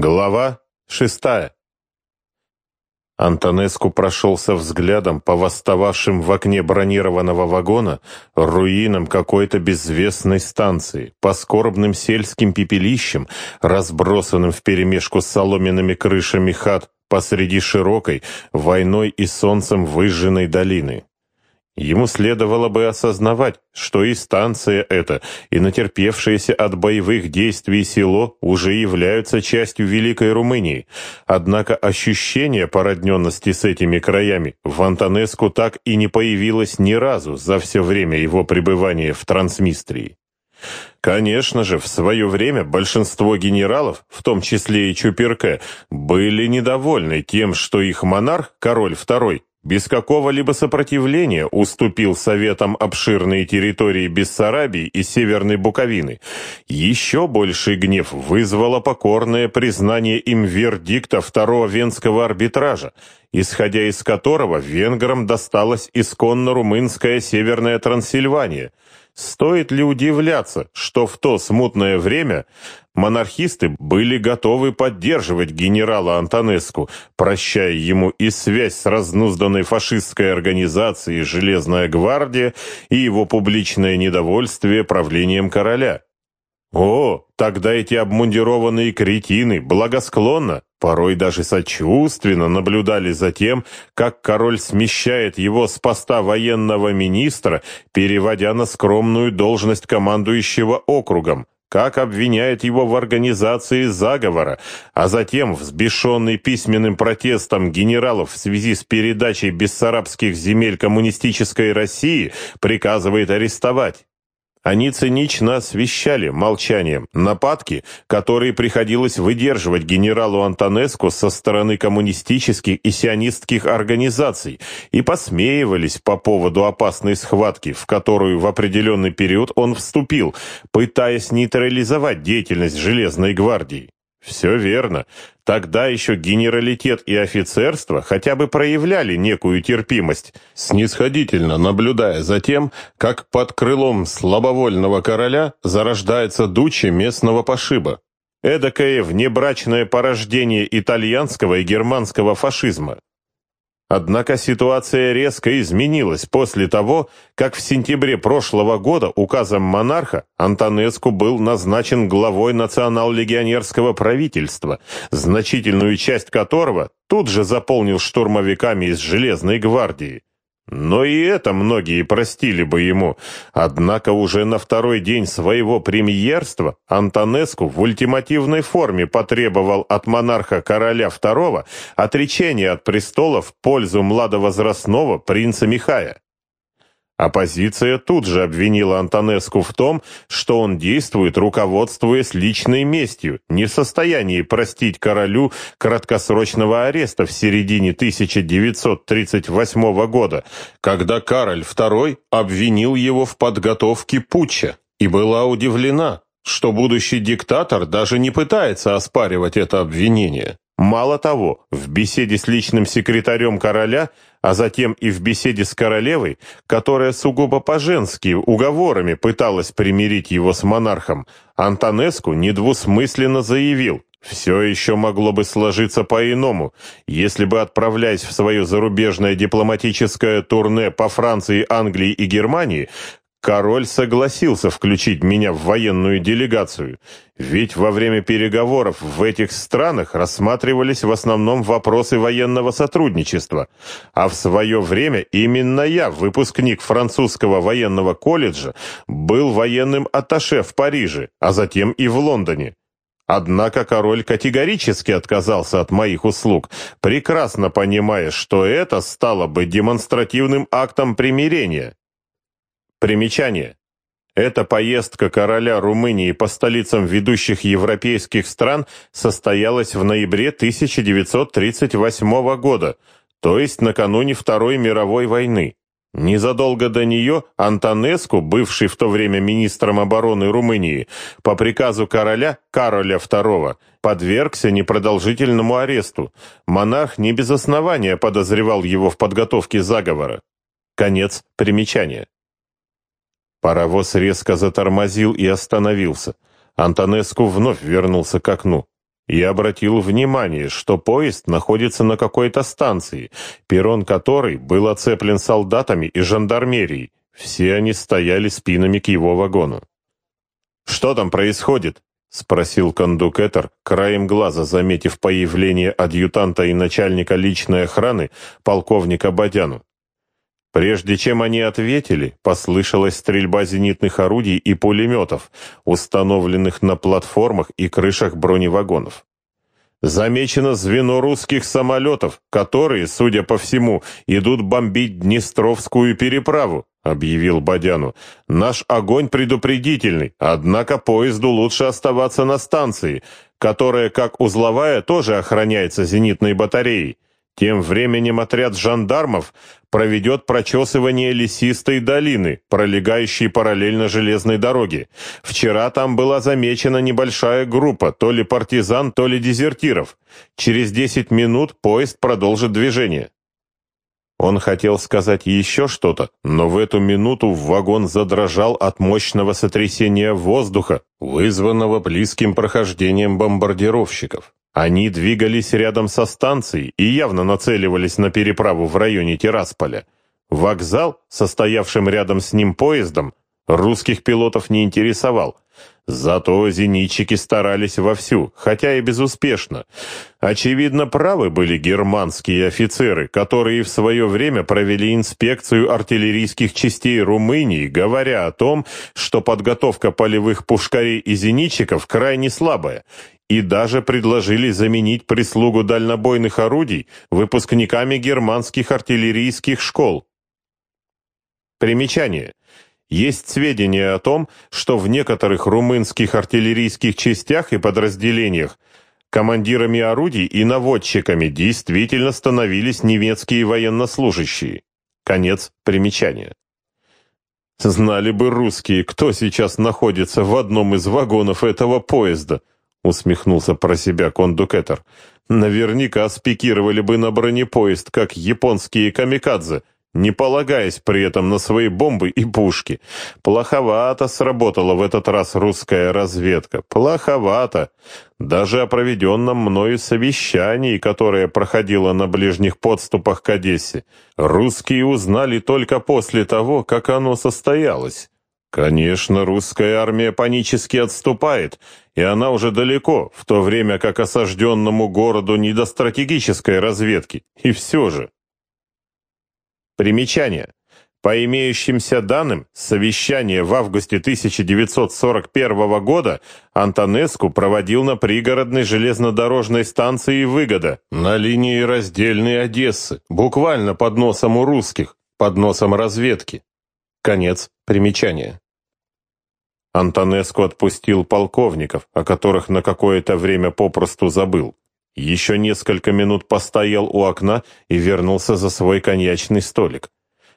Глава шестая. Антонеску прошелся взглядом по восстававшим в окне бронированного вагона руинам какой-то безвестной станции, по скорбным сельским пепелищам, разбросанным вперемешку с соломенными крышами хат посреди широкой, войной и солнцем выжженной долины. Ему следовало бы осознавать, что и станция эта, и натерпевшееся от боевых действий село уже являются частью Великой Румынии. Однако ощущение породненности с этими краями в Антонеску так и не появилось ни разу за все время его пребывания в Трансмистрии. Конечно же, в свое время большинство генералов, в том числе и Чуперке, были недовольны тем, что их монарх, король II, без какого-либо сопротивления уступил советам обширные территории Бессарабии и Северной Буковины. Еще больший гнев вызвало покорное признание им вердикта Второго Венского арбитража, исходя из которого венграм досталась исконно румынская Северная Трансильвания – Стоит ли удивляться, что в то смутное время монархисты были готовы поддерживать генерала Антонеску, прощая ему и связь с разнузданной фашистской организацией «Железная гвардия» и его публичное недовольствие правлением короля? О, тогда эти обмундированные кретины благосклонно, порой даже сочувственно наблюдали за тем, как король смещает его с поста военного министра, переводя на скромную должность командующего округом, как обвиняет его в организации заговора, а затем, взбешенный письменным протестом генералов в связи с передачей бессарабских земель коммунистической России, приказывает арестовать. Они цинично освещали молчанием нападки, которые приходилось выдерживать генералу Антонеску со стороны коммунистических и сионистских организаций и посмеивались по поводу опасной схватки, в которую в определенный период он вступил, пытаясь нейтрализовать деятельность Железной гвардии. Все верно. Тогда еще генералитет и офицерство хотя бы проявляли некую терпимость, снисходительно наблюдая за тем, как под крылом слабовольного короля зарождается дуче местного пошиба. Эдакое внебрачное порождение итальянского и германского фашизма. Однако ситуация резко изменилась после того, как в сентябре прошлого года указом монарха Антонеску был назначен главой национал-легионерского правительства, значительную часть которого тут же заполнил штурмовиками из Железной гвардии. Но и это многие простили бы ему. Однако уже на второй день своего премьерства Антонеску в ультимативной форме потребовал от монарха короля II отречения от престола в пользу младовозрастного принца Михая. Оппозиция тут же обвинила Антонеску в том, что он действует, руководствуясь личной местью, не в состоянии простить королю краткосрочного ареста в середине 1938 года, когда Кароль II обвинил его в подготовке путча, и была удивлена, что будущий диктатор даже не пытается оспаривать это обвинение. Мало того, в беседе с личным секретарем короля, а затем и в беседе с королевой, которая сугубо по-женски уговорами пыталась примирить его с монархом, Антонеску недвусмысленно заявил, все еще могло бы сложиться по-иному, если бы, отправляясь в свое зарубежное дипломатическое турне по Франции, Англии и Германии, Король согласился включить меня в военную делегацию, ведь во время переговоров в этих странах рассматривались в основном вопросы военного сотрудничества, а в свое время именно я, выпускник французского военного колледжа, был военным атташе в Париже, а затем и в Лондоне. Однако король категорически отказался от моих услуг, прекрасно понимая, что это стало бы демонстративным актом примирения. Примечание. Эта поездка короля Румынии по столицам ведущих европейских стран состоялась в ноябре 1938 года, то есть накануне Второй мировой войны. Незадолго до нее Антонеску, бывший в то время министром обороны Румынии, по приказу короля Кароля II, подвергся непродолжительному аресту. Монарх не без основания подозревал его в подготовке заговора. Конец примечания. Паровоз резко затормозил и остановился. Антонеску вновь вернулся к окну. и обратил внимание, что поезд находится на какой-то станции, перрон которой был оцеплен солдатами и жандармерией. Все они стояли спинами к его вагону. «Что там происходит?» — спросил кондукетор, краем глаза заметив появление адъютанта и начальника личной охраны, полковника Бадяну. Прежде чем они ответили, послышалась стрельба зенитных орудий и пулеметов, установленных на платформах и крышах броневагонов. Замечено звено русских самолетов, которые, судя по всему, идут бомбить Днестровскую переправу, объявил Бадяну. Наш огонь предупредительный, однако поезду лучше оставаться на станции, которая, как узловая, тоже охраняется зенитной батареей. Тем временем отряд жандармов проведет прочесывание лесистой долины, пролегающей параллельно железной дороге. Вчера там была замечена небольшая группа, то ли партизан, то ли дезертиров. Через 10 минут поезд продолжит движение. Он хотел сказать еще что-то, но в эту минуту вагон задрожал от мощного сотрясения воздуха, вызванного близким прохождением бомбардировщиков. Они двигались рядом со станцией и явно нацеливались на переправу в районе Тирасполя. Вокзал, состоявшим рядом с ним поездом, русских пилотов не интересовал. Зато зенитчики старались вовсю, хотя и безуспешно. Очевидно, правы были германские офицеры, которые в свое время провели инспекцию артиллерийских частей Румынии, говоря о том, что подготовка полевых пушкарей и зенитчиков крайне слабая, и даже предложили заменить прислугу дальнобойных орудий выпускниками германских артиллерийских школ. Примечание. Есть сведения о том, что в некоторых румынских артиллерийских частях и подразделениях командирами орудий и наводчиками действительно становились немецкие военнослужащие. Конец примечания. Знали бы русские, кто сейчас находится в одном из вагонов этого поезда –— усмехнулся про себя кондукетор. «Наверняка спикировали бы на бронепоезд, как японские камикадзе, не полагаясь при этом на свои бомбы и пушки. Плоховато сработала в этот раз русская разведка. Плоховато. Даже о проведенном мною совещании, которое проходило на ближних подступах к Одессе, русские узнали только после того, как оно состоялось. Конечно, русская армия панически отступает, и она уже далеко, в то время как осажденному городу не до стратегической разведки. И все же. Примечание. По имеющимся данным, совещание в августе 1941 года Антонеску проводил на пригородной железнодорожной станции «Выгода» на линии раздельной Одессы, буквально под носом у русских, под носом разведки. Конец примечания. Антонеску отпустил полковников, о которых на какое-то время попросту забыл. Еще несколько минут постоял у окна и вернулся за свой коньячный столик.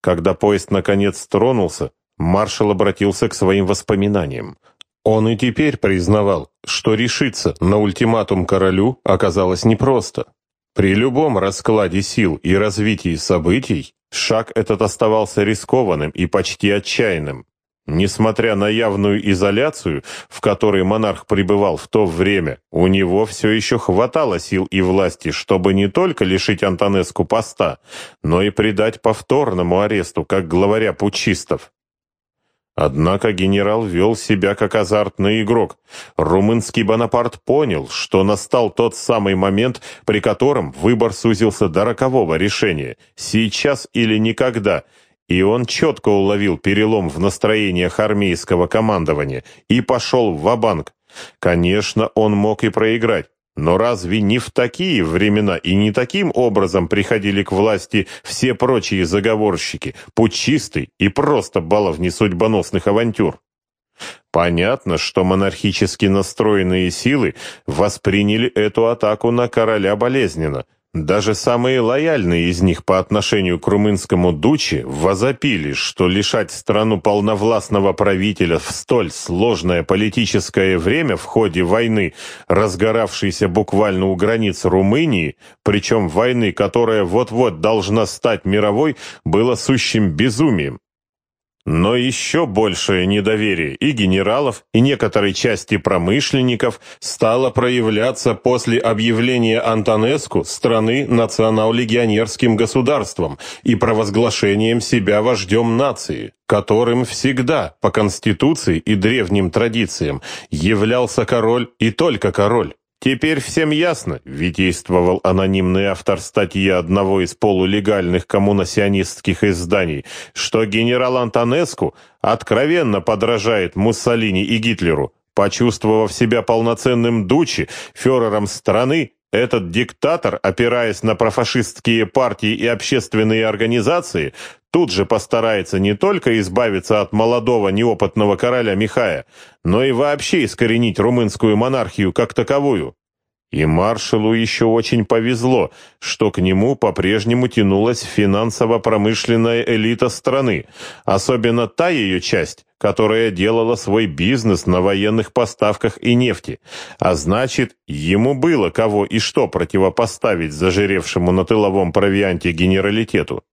Когда поезд наконец тронулся, маршал обратился к своим воспоминаниям. Он и теперь признавал, что решиться на ультиматум королю оказалось непросто. При любом раскладе сил и развитии событий Шаг этот оставался рискованным и почти отчаянным. Несмотря на явную изоляцию, в которой монарх пребывал в то время, у него все еще хватало сил и власти, чтобы не только лишить Антонеску поста, но и предать повторному аресту, как главаря путчистов. Однако генерал вел себя как азартный игрок. Румынский Бонапарт понял, что настал тот самый момент, при котором выбор сузился до рокового решения – сейчас или никогда – и он четко уловил перелом в настроениях армейского командования и пошел в ва-банк. Конечно, он мог и проиграть, но разве не в такие времена и не таким образом приходили к власти все прочие заговорщики, путчисты и просто баловни судьбоносных авантюр? Понятно, что монархически настроенные силы восприняли эту атаку на короля болезненно – даже самые лояльные из них по отношению к румынскому дуче возопили, что лишать страну полновластного правителя в столь сложное политическое время в ходе войны, разгоравшейся буквально у границ Румынии, причем войны, которая вот-вот должна стать мировой, было сущим безумием. Но еще большее недоверие и генералов, и некоторой части промышленников стало проявляться после объявления Антонеску страны национал-легионерским государством и провозглашением себя вождем нации, которым всегда, по Конституции и древним традициям, являлся король и только король. Теперь всем ясно, витействовал анонимный автор статьи одного из полулегальных коммунасионистских изданий, что генерал Антонеску откровенно подражает Муссолини и Гитлеру. Почувствовав себя полноценным дучи, фюрером страны, этот диктатор, опираясь на профашистские партии и общественные организации, тут же постарается не только избавиться от молодого неопытного короля Михая, но и вообще искоренить румынскую монархию как таковую. И маршалу еще очень повезло, что к нему по-прежнему тянулась финансово-промышленная элита страны, особенно та ее часть, которая делала свой бизнес на военных поставках и нефти, а значит, ему было кого и что противопоставить зажиревшему на тыловом провианте генералитету.